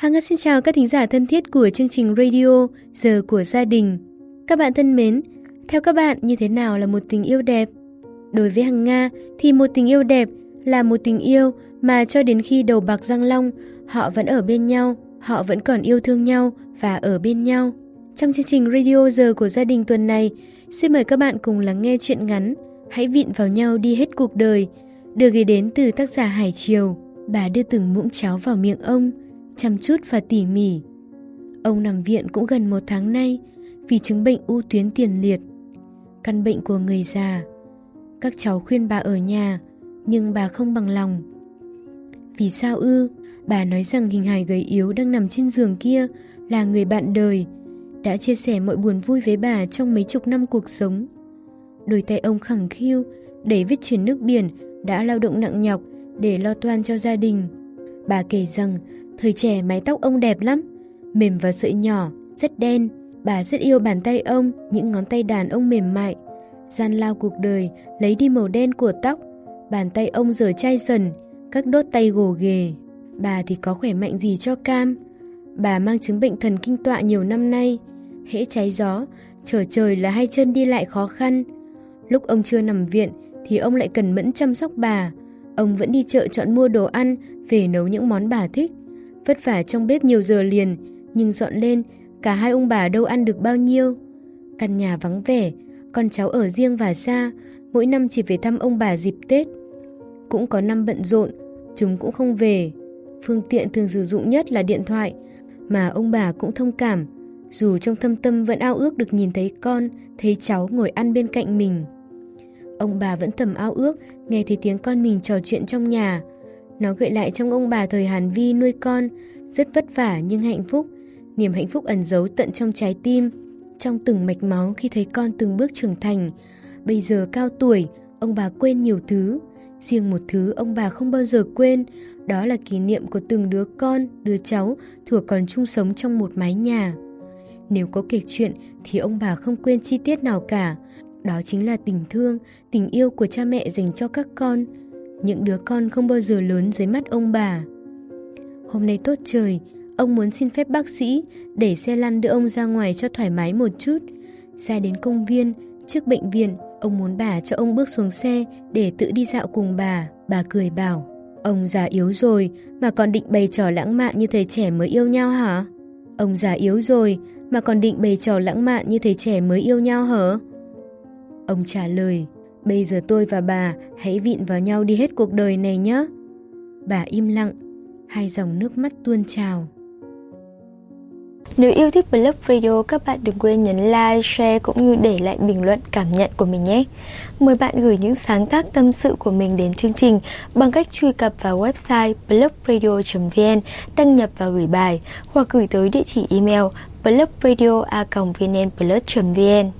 Hằng xin chào các thính giả thân thiết của chương trình radio Giờ của gia đình. Các bạn thân mến, theo các bạn như thế nào là một tình yêu đẹp? Đối với Hằng Nga thì một tình yêu đẹp là một tình yêu mà cho đến khi đầu bạc răng long, họ vẫn ở bên nhau, họ vẫn còn yêu thương nhau và ở bên nhau. Trong chương trình radio Giờ của gia đình tuần này, xin mời các bạn cùng lắng nghe chuyện ngắn Hãy vịn vào nhau đi hết cuộc đời, được gửi đến từ tác giả Hải Triều. Bà đưa từng muỗng cháo vào miệng ông, chăm chút và tỉ mỉ. Ông nằm viện cũng gần một tháng nay vì chứng bệnh u tuyến tiền liệt, căn bệnh của người già. Các cháu khuyên bà ở nhà, nhưng bà không bằng lòng. Vì sao ư? Bà nói rằng hình hài gầy yếu đang nằm trên giường kia là người bạn đời, đã chia sẻ mọi buồn vui với bà trong mấy chục năm cuộc sống. Đôi tay ông khẳng khiu, để viết chuyển nước biển, đã lao động nặng nhọc để lo toan cho gia đình. Bà kể rằng, thời trẻ mái tóc ông đẹp lắm, mềm và sợi nhỏ, rất đen. Bà rất yêu bàn tay ông, những ngón tay đàn ông mềm mại. Gian lao cuộc đời, lấy đi màu đen của tóc. Bàn tay ông giờ chai dần, các đốt tay gồ ghề. Bà thì có khỏe mạnh gì cho cam. Bà mang chứng bệnh thần kinh tọa nhiều năm nay. Hễ cháy gió, trở trời là hai chân đi lại khó khăn. Lúc ông chưa nằm viện thì ông lại cần mẫn chăm sóc bà. Ông vẫn đi chợ chọn mua đồ ăn về nấu những món bà thích. Vất vả trong bếp nhiều giờ liền, nhưng dọn lên, cả hai ông bà đâu ăn được bao nhiêu. Căn nhà vắng vẻ, con cháu ở riêng và xa, mỗi năm chỉ về thăm ông bà dịp Tết. Cũng có năm bận rộn, chúng cũng không về. Phương tiện thường sử dụng nhất là điện thoại, mà ông bà cũng thông cảm, dù trong thâm tâm vẫn ao ước được nhìn thấy con, thấy cháu ngồi ăn bên cạnh mình. Ông bà vẫn thầm ao ước nghe thấy tiếng con mình trò chuyện trong nhà. Nó gợi lại trong ông bà thời Hàn Vi nuôi con, rất vất vả nhưng hạnh phúc. Niềm hạnh phúc ẩn giấu tận trong trái tim, trong từng mạch máu khi thấy con từng bước trưởng thành. Bây giờ cao tuổi, ông bà quên nhiều thứ. Riêng một thứ ông bà không bao giờ quên, đó là kỷ niệm của từng đứa con, đứa cháu thuộc còn chung sống trong một mái nhà. Nếu có kể chuyện thì ông bà không quên chi tiết nào cả. Đó chính là tình thương, tình yêu của cha mẹ dành cho các con. Những đứa con không bao giờ lớn dưới mắt ông bà. Hôm nay tốt trời, ông muốn xin phép bác sĩ để xe lăn đưa ông ra ngoài cho thoải mái một chút. Ra đến công viên, trước bệnh viện, ông muốn bà cho ông bước xuống xe để tự đi dạo cùng bà. Bà cười bảo, ông già yếu rồi mà còn định bày trò lãng mạn như thầy trẻ mới yêu nhau hả? Ông già yếu rồi mà còn định bày trò lãng mạn như thầy trẻ mới yêu nhau hả? Ông trả lời, bây giờ tôi và bà hãy vịn vào nhau đi hết cuộc đời này nhé. Bà im lặng, hai dòng nước mắt tuôn trào. Nếu yêu thích Blog Radio, các bạn đừng quên nhấn like, share cũng như để lại bình luận cảm nhận của mình nhé. Mời bạn gửi những sáng tác tâm sự của mình đến chương trình bằng cách truy cập vào website blogradio.vn, đăng nhập và gửi bài hoặc gửi tới địa chỉ email blogradio.vnplus.vn.